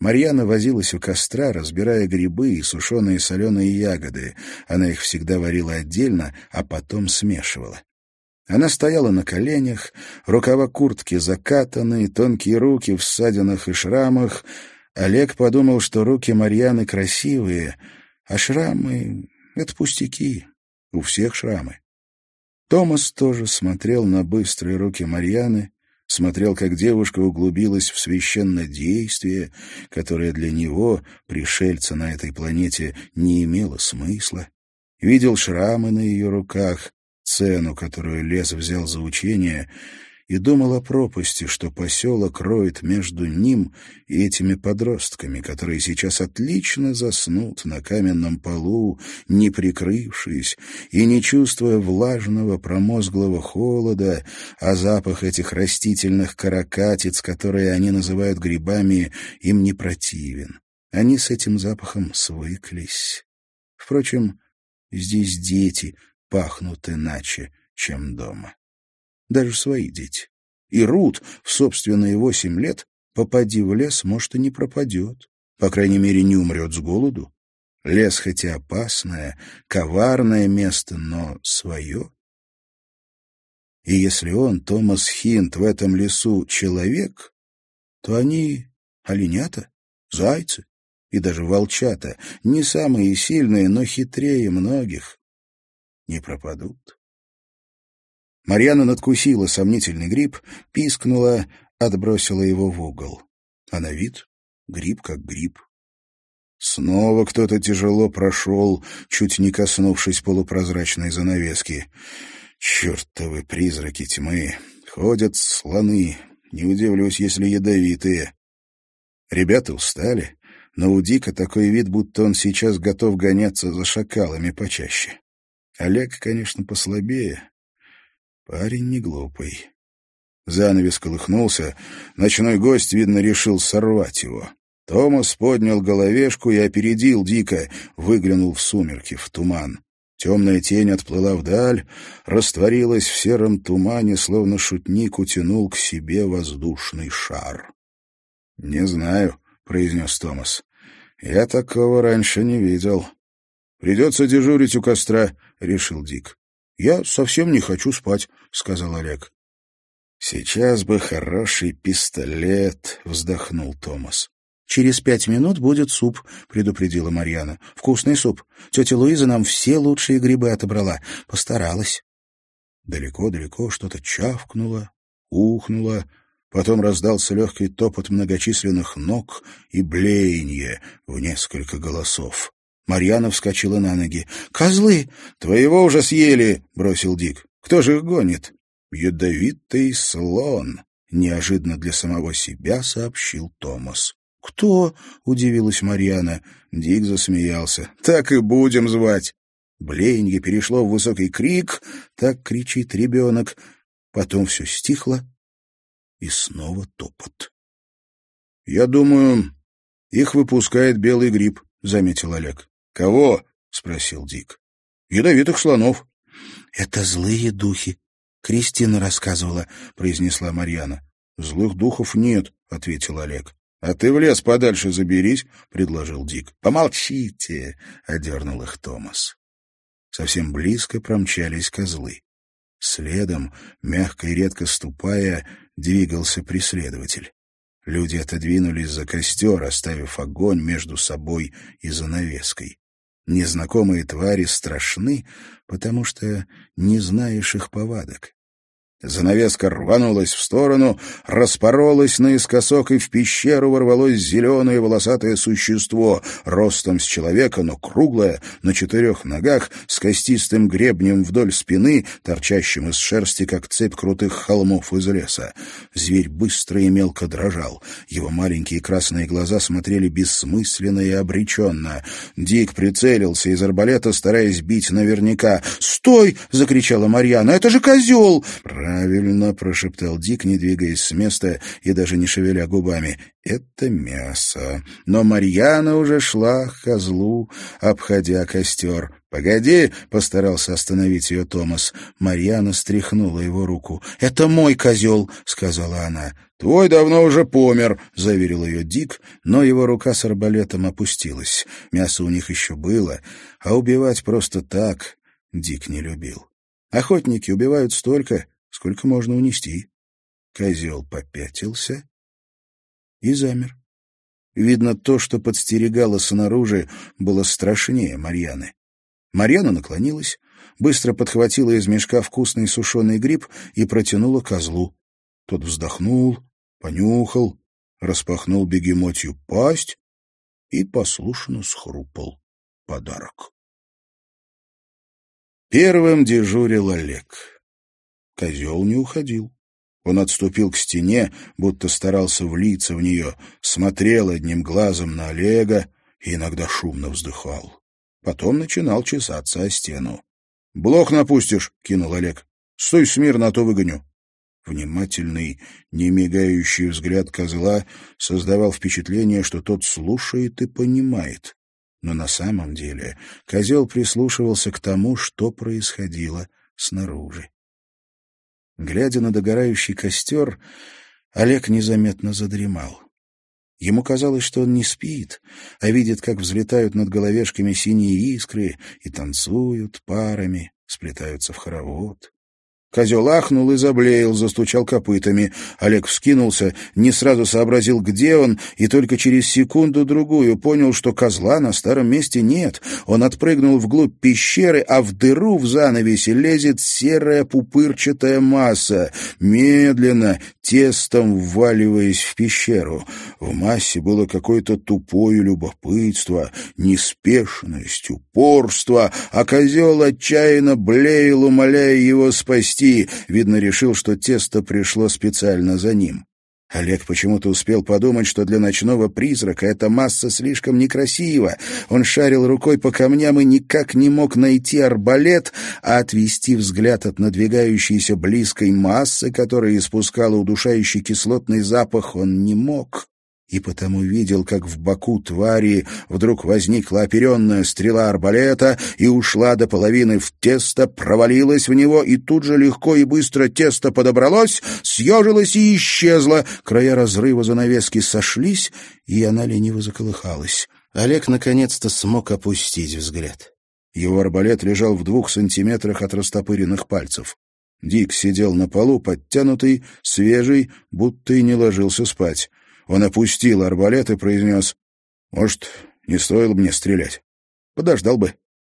Марьяна возилась у костра, разбирая грибы и сушеные соленые ягоды. Она их всегда варила отдельно, а потом смешивала. Она стояла на коленях, рукава куртки закатаны, тонкие руки в ссадинах и шрамах. Олег подумал, что руки Марьяны красивые, а шрамы — это пустяки. У всех шрамы. Томас тоже смотрел на быстрые руки Марьяны, смотрел, как девушка углубилась в священное действие, которое для него, пришельца на этой планете, не имело смысла. Видел шрамы на ее руках, цену, которую лес взял за учение, и думал о пропасти, что поселок роет между ним и этими подростками, которые сейчас отлично заснут на каменном полу, не прикрывшись и не чувствуя влажного промозглого холода, а запах этих растительных каракатиц, которые они называют грибами, им не противен. Они с этим запахом свыклись. Впрочем, здесь дети пахнут иначе, чем дома даже свои дети. И Рут в собственные восемь лет, попади в лес, может, и не пропадет. По крайней мере, не умрет с голоду. Лес хоть и опасное, коварное место, но свое. И если он, Томас Хинт, в этом лесу человек, то они оленята, зайцы и даже волчата, не самые сильные, но хитрее многих, не пропадут. Марьяна надкусила сомнительный гриб, пискнула, отбросила его в угол. А на вид гриб как гриб. Снова кто-то тяжело прошел, чуть не коснувшись полупрозрачной занавески. Чертовы призраки тьмы! Ходят слоны, не удивлюсь, если ядовитые. Ребята устали, но у Дика такой вид, будто он сейчас готов гоняться за шакалами почаще. Олег, конечно, послабее, Парень не глупый. Занавес колыхнулся. Ночной гость, видно, решил сорвать его. Томас поднял головешку и опередил дико, выглянул в сумерки, в туман. Темная тень отплыла вдаль, растворилась в сером тумане, словно шутник утянул к себе воздушный шар. — Не знаю, — произнес Томас. — Я такого раньше не видел. — Придется дежурить у костра, — решил Дик. «Я совсем не хочу спать», — сказал Олег. «Сейчас бы хороший пистолет», — вздохнул Томас. «Через пять минут будет суп», — предупредила Марьяна. «Вкусный суп. Тетя Луиза нам все лучшие грибы отобрала. Постаралась». Далеко-далеко что-то чавкнуло, ухнуло, потом раздался легкий топот многочисленных ног и блеяние в несколько голосов. Марьяна вскочила на ноги. «Козлы! Твоего уже съели!» — бросил Дик. «Кто же их гонит?» «Ядовитый слон!» — неожиданно для самого себя сообщил Томас. «Кто?» — удивилась Марьяна. Дик засмеялся. «Так и будем звать!» Блеянье перешло в высокий крик, так кричит ребенок. Потом все стихло, и снова топот. «Я думаю, их выпускает белый гриб», — заметил Олег. «Кого?» — спросил Дик. «Ядовитых слонов». «Это злые духи», — Кристина рассказывала, — произнесла Марьяна. «Злых духов нет», — ответил Олег. «А ты в лес подальше заберись», — предложил Дик. «Помолчите», — одернул их Томас. Совсем близко промчались козлы. Следом, мягко и редко ступая, двигался преследователь. Люди отодвинулись за костер, оставив огонь между собой и занавеской. Незнакомые твари страшны, потому что не знаешь их повадок. Занавеска рванулась в сторону, распоролась наискосок, и в пещеру ворвалось зеленое волосатое существо, ростом с человека, но круглое, на четырех ногах, с костистым гребнем вдоль спины, торчащим из шерсти, как цепь крутых холмов из леса. Зверь быстро и мелко дрожал. Его маленькие красные глаза смотрели бессмысленно и обреченно. Дик прицелился из арбалета, стараясь бить наверняка. «Стой!» — закричала Марьяна. «Это же козел!» «Правильно», — прошептал Дик, не двигаясь с места и даже не шевеля губами. «Это мясо». Но Марьяна уже шла к козлу, обходя костер. «Погоди!» — постарался остановить ее Томас. Марьяна стряхнула его руку. «Это мой козел!» — сказала она. «Твой давно уже помер!» — заверил ее Дик, но его рука с арбалетом опустилась. Мясо у них еще было, а убивать просто так Дик не любил. Охотники убивают столько, сколько можно унести. Козел попятился и замер. Видно, то, что подстерегало снаружи, было страшнее Марьяны. Марьяна наклонилась, быстро подхватила из мешка вкусный сушеный гриб и протянула козлу. Тот вздохнул, понюхал, распахнул бегемотью пасть и послушно схрупал подарок. Первым дежурил Олег. Козел не уходил. Он отступил к стене, будто старался влиться в нее, смотрел одним глазом на Олега и иногда шумно вздыхал. Потом начинал чесаться о стену. — Блок напустишь, — кинул Олег. — Стой смирно, а то выгоню. Внимательный, немигающий взгляд козла создавал впечатление, что тот слушает и понимает. Но на самом деле козел прислушивался к тому, что происходило снаружи. Глядя на догорающий костер, Олег незаметно задремал. Ему казалось, что он не спит, а видит, как взлетают над головешками синие искры и танцуют парами, сплетаются в хоровод. Козел ахнул и заблеял, застучал копытами. Олег вскинулся, не сразу сообразил, где он, и только через секунду-другую понял, что козла на старом месте нет. Он отпрыгнул вглубь пещеры, а в дыру в занавесе лезет серая пупырчатая масса, медленно, тестом вваливаясь в пещеру. В массе было какое-то тупое любопытство, неспешность, упорство, а козел отчаянно блеял, умоляя его спасти спасти. Видно, решил, что тесто пришло специально за ним. Олег почему-то успел подумать, что для ночного призрака эта масса слишком некрасива. Он шарил рукой по камням и никак не мог найти арбалет, а отвести взгляд от надвигающейся близкой массы, которая испускала удушающий кислотный запах, он не мог и потому видел, как в боку твари вдруг возникла оперенная стрела арбалета и ушла до половины в тесто, провалилась в него, и тут же легко и быстро тесто подобралось, съежилось и исчезло. Края разрыва занавески сошлись, и она лениво заколыхалась. Олег наконец-то смог опустить взгляд. Его арбалет лежал в двух сантиметрах от растопыренных пальцев. Дик сидел на полу, подтянутый, свежий, будто и не ложился спать. Он опустил арбалет и произнес, «Может, не стоило мне стрелять? Подождал бы».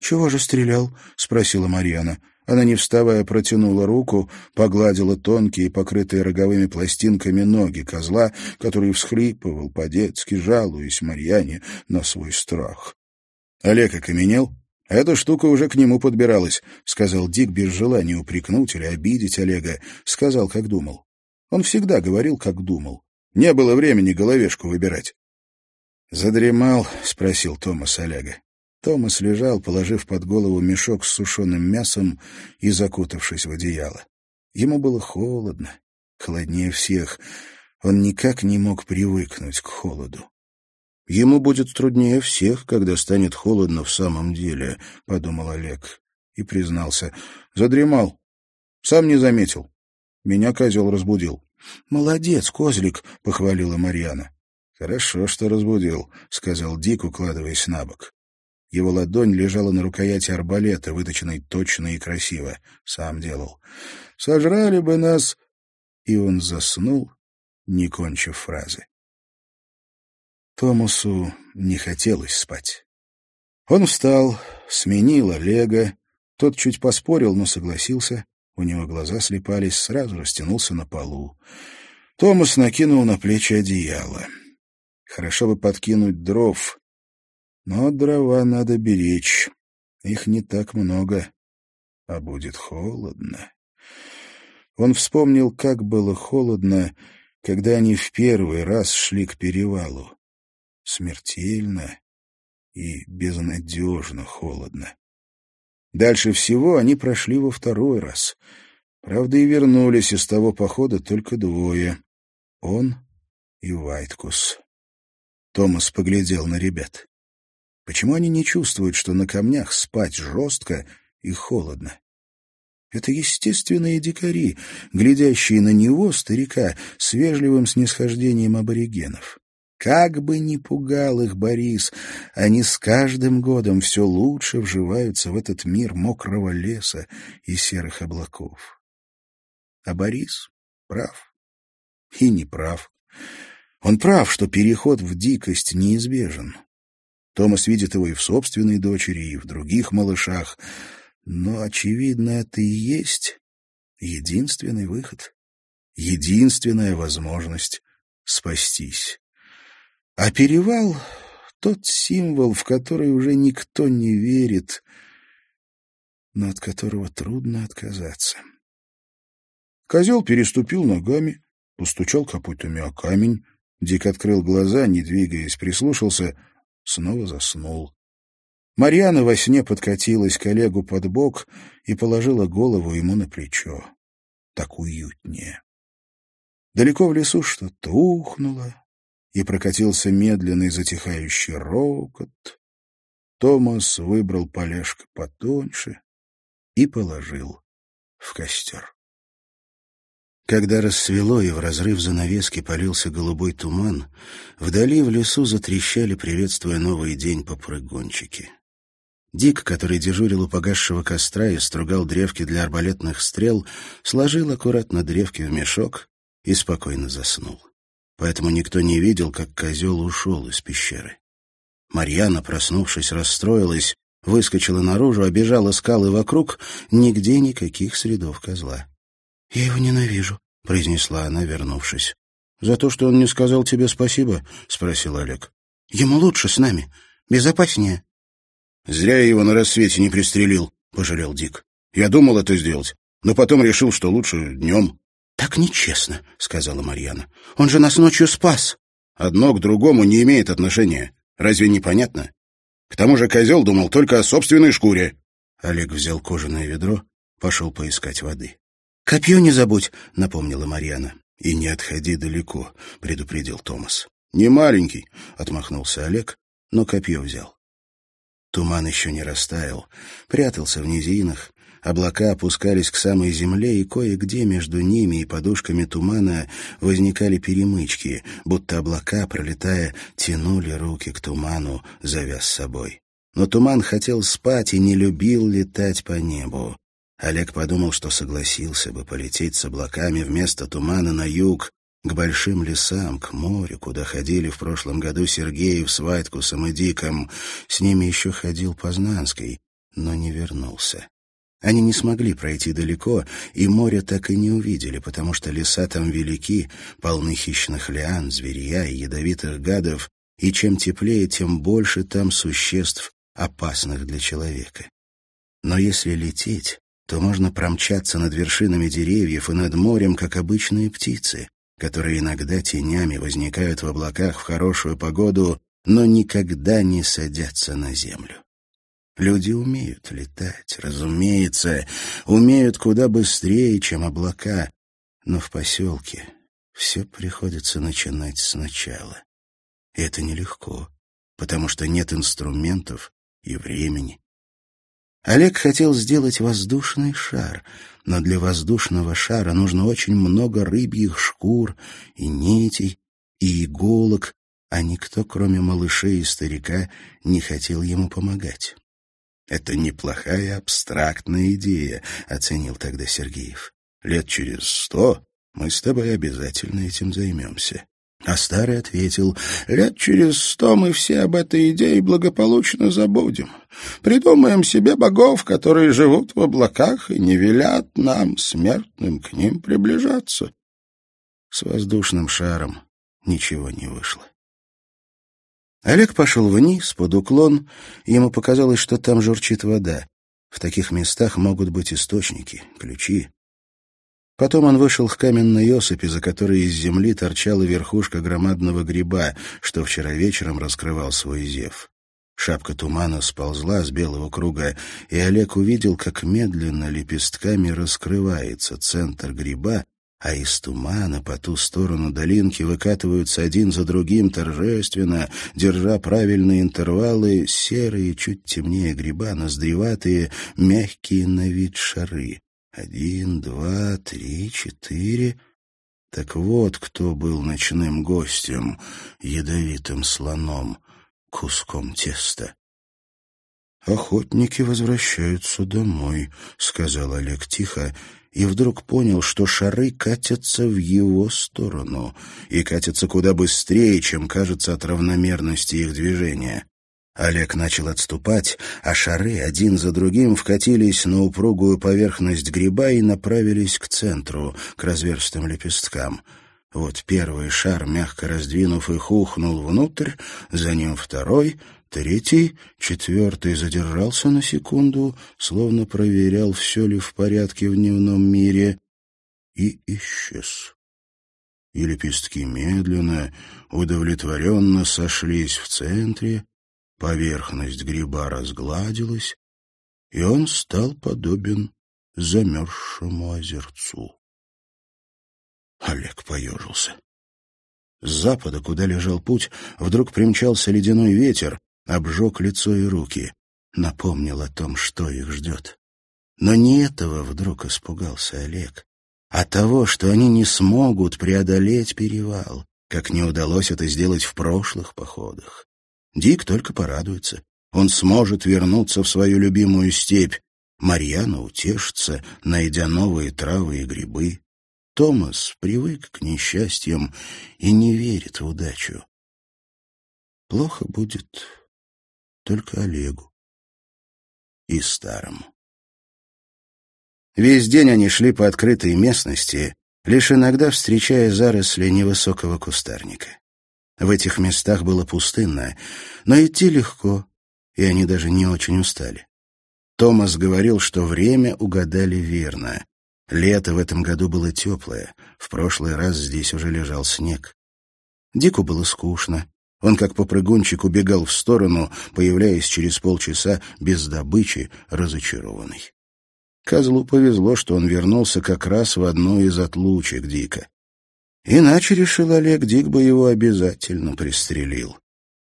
«Чего же стрелял?» — спросила Марьяна. Она, не вставая, протянула руку, погладила тонкие, покрытые роговыми пластинками ноги козла, который всхлипывал по-детски, жалуясь Марьяне на свой страх. Олег окаменел. «Эта штука уже к нему подбиралась», — сказал Дик без желания упрекнуть или обидеть Олега. Сказал, как думал. Он всегда говорил, как думал. Не было времени головешку выбирать. «Задремал?» — спросил Томас Олега. Томас лежал, положив под голову мешок с сушеным мясом и закутавшись в одеяло. Ему было холодно, холоднее всех. Он никак не мог привыкнуть к холоду. «Ему будет труднее всех, когда станет холодно в самом деле», — подумал Олег и признался. «Задремал. Сам не заметил. Меня козел разбудил». «Молодец, козлик!» — похвалила Марьяна. «Хорошо, что разбудил», — сказал Дик, укладываясь на бок. Его ладонь лежала на рукояти арбалета, выточенной точно и красиво. Сам делал. «Сожрали бы нас...» И он заснул, не кончив фразы. Томасу не хотелось спать. Он встал, сменил Олега. Тот чуть поспорил, но согласился. У него глаза слепались, сразу растянулся на полу. Томас накинул на плечи одеяло. Хорошо бы подкинуть дров, но дрова надо беречь. Их не так много, а будет холодно. Он вспомнил, как было холодно, когда они в первый раз шли к перевалу. Смертельно и безнадежно холодно. Дальше всего они прошли во второй раз. Правда, и вернулись из того похода только двое. Он и Вайткус. Томас поглядел на ребят. Почему они не чувствуют, что на камнях спать жестко и холодно? Это естественные дикари, глядящие на него, старика, с вежливым снисхождением аборигенов. Как бы ни пугал их Борис, они с каждым годом все лучше вживаются в этот мир мокрого леса и серых облаков. А Борис прав и не прав. Он прав, что переход в дикость неизбежен. Томас видит его и в собственной дочери, и в других малышах, но, очевидно, это и есть единственный выход, единственная возможность спастись. А перевал — тот символ, в который уже никто не верит, но от которого трудно отказаться. Козел переступил ногами, постучал копытами о камень, Дик открыл глаза, не двигаясь, прислушался, снова заснул. Марьяна во сне подкатилась к Олегу под бок и положила голову ему на плечо. Так уютнее. Далеко в лесу что-то ухнуло, и прокатился медленный затихающий рокот. Томас выбрал полежка потоньше и положил в костер. Когда рассвело и в разрыв занавески полился голубой туман, вдали в лесу затрещали, приветствуя новый день, попрыгунчики. Дик, который дежурил у погасшего костра и стругал древки для арбалетных стрел, сложил аккуратно древки в мешок и спокойно заснул. Поэтому никто не видел, как козел ушел из пещеры. Марьяна, проснувшись, расстроилась, выскочила наружу, обежала скалы вокруг, нигде никаких следов козла. — Я его ненавижу, — произнесла она, вернувшись. — За то, что он не сказал тебе спасибо? — спросил Олег. — Ему лучше с нами, безопаснее. «Зря я его на рассвете не пристрелил», — пожалел Дик. «Я думал это сделать, но потом решил, что лучше днем». «Так нечестно», — сказала Марьяна. «Он же нас ночью спас». «Одно к другому не имеет отношения. Разве не понятно? К тому же козел думал только о собственной шкуре». Олег взял кожаное ведро, пошел поискать воды. «Копье не забудь», — напомнила Марьяна. «И не отходи далеко», — предупредил Томас. «Не маленький», — отмахнулся Олег, но копье взял. Туман еще не растаял, прятался в низинах, облака опускались к самой земле, и кое-где между ними и подушками тумана возникали перемычки, будто облака, пролетая, тянули руки к туману, завяз собой. Но туман хотел спать и не любил летать по небу. Олег подумал, что согласился бы полететь с облаками вместо тумана на юг, к большим лесам, к морю, куда ходили в прошлом году Сергеев с Вайткусом и Диком. С ними еще ходил Познанский, но не вернулся. Они не смогли пройти далеко, и море так и не увидели, потому что леса там велики, полны хищных лиан, зверья и ядовитых гадов, и чем теплее, тем больше там существ, опасных для человека. Но если лететь, то можно промчаться над вершинами деревьев и над морем, как обычные птицы которые иногда тенями возникают в облаках в хорошую погоду, но никогда не садятся на землю. Люди умеют летать, разумеется, умеют куда быстрее, чем облака, но в поселке все приходится начинать сначала. И это нелегко, потому что нет инструментов и времени. Олег хотел сделать воздушный шар, но для воздушного шара нужно очень много рыбьих шкур и нитей, и иголок, а никто, кроме малышей и старика, не хотел ему помогать. «Это неплохая абстрактная идея», — оценил тогда Сергеев. «Лет через сто мы с тобой обязательно этим займемся». А старый ответил, «Лет через сто мы все об этой идее благополучно забудем. Придумаем себе богов, которые живут в облаках и не велят нам, смертным, к ним приближаться». С воздушным шаром ничего не вышло. Олег пошел вниз, под уклон, и ему показалось, что там журчит вода. В таких местах могут быть источники, ключи. Потом он вышел к каменной осыпи, за которой из земли торчала верхушка громадного гриба, что вчера вечером раскрывал свой зев. Шапка тумана сползла с белого круга, и Олег увидел, как медленно лепестками раскрывается центр гриба, а из тумана по ту сторону долинки выкатываются один за другим торжественно, держа правильные интервалы, серые, чуть темнее гриба, ноздреватые, мягкие на вид шары. Один, два, три, четыре... Так вот, кто был ночным гостем, ядовитым слоном, куском теста. «Охотники возвращаются домой», — сказал Олег тихо, и вдруг понял, что шары катятся в его сторону и катятся куда быстрее, чем кажется от равномерности их движения. Олег начал отступать, а шары один за другим вкатились на упругую поверхность гриба и направились к центру, к разверстым лепесткам. Вот первый шар, мягко раздвинув их, ухнул внутрь, за ним второй — Третий, четвертый задержался на секунду, словно проверял, все ли в порядке в дневном мире, и исчез. И лепестки медленно, удовлетворенно сошлись в центре, поверхность гриба разгладилась, и он стал подобен замерзшему озерцу. Олег поежился. С запада, куда лежал путь, вдруг примчался ледяной ветер, обжег лицо и руки, напомнил о том, что их ждет. Но не этого вдруг испугался Олег, а того, что они не смогут преодолеть перевал, как не удалось это сделать в прошлых походах. Дик только порадуется. Он сможет вернуться в свою любимую степь. Марьяна утешится, найдя новые травы и грибы. Томас привык к несчастьям и не верит в удачу. Плохо будет только Олегу и старому. Весь день они шли по открытой местности, лишь иногда встречая заросли невысокого кустарника. В этих местах было пустынно, но идти легко, и они даже не очень устали. Томас говорил, что время угадали верно. Лето в этом году было теплое, в прошлый раз здесь уже лежал снег. Дику было скучно, он как попрыгунчик убегал в сторону, появляясь через полчаса без добычи, разочарованный. Козлу повезло, что он вернулся как раз в одну из отлучек Дика. Иначе, решил Олег, Дик бы его обязательно пристрелил.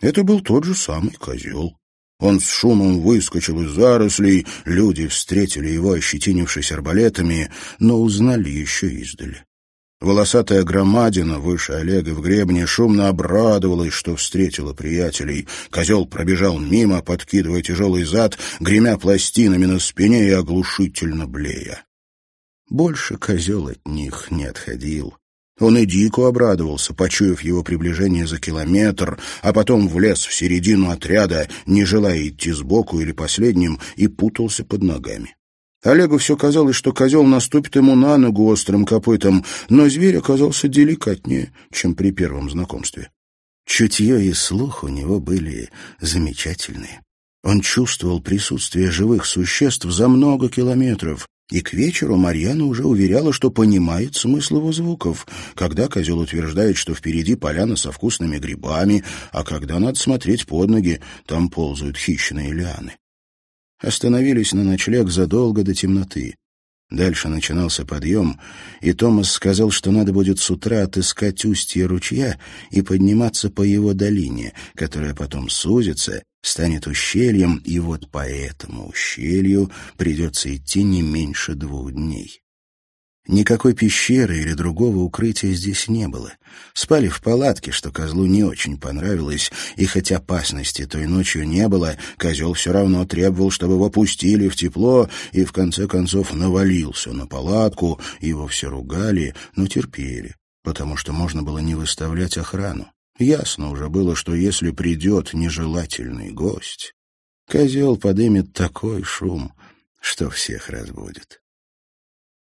Это был тот же самый козел. Он с шумом выскочил из зарослей, люди встретили его, ощетинившись арбалетами, но узнали еще издали. Волосатая громадина выше Олега в гребне шумно обрадовалась, что встретила приятелей. Козел пробежал мимо, подкидывая тяжелый зад, гремя пластинами на спине и оглушительно блея. Больше козел от них не отходил. Он и дико обрадовался, почуяв его приближение за километр, а потом влез в середину отряда, не желая идти сбоку или последним, и путался под ногами. Олегу все казалось, что козел наступит ему на ногу острым копытом, но зверь оказался деликатнее, чем при первом знакомстве. Чутье и слух у него были замечательные. Он чувствовал присутствие живых существ за много километров, и к вечеру Марьяна уже уверяла, что понимает смысл его звуков, когда козел утверждает, что впереди поляна со вкусными грибами, а когда надо смотреть под ноги, там ползают хищные лианы остановились на ночлег задолго до темноты. Дальше начинался подъем, и Томас сказал, что надо будет с утра отыскать устье ручья и подниматься по его долине, которая потом сузится, станет ущельем, и вот по этому ущелью придется идти не меньше двух дней. Никакой пещеры или другого укрытия здесь не было. Спали в палатке, что козлу не очень понравилось, и хотя опасности той ночью не было, козел все равно требовал, чтобы его пустили в тепло, и в конце концов навалился на палатку, его все ругали, но терпели, потому что можно было не выставлять охрану. Ясно уже было, что если придет нежелательный гость, козел подымет такой шум, что всех разбудит.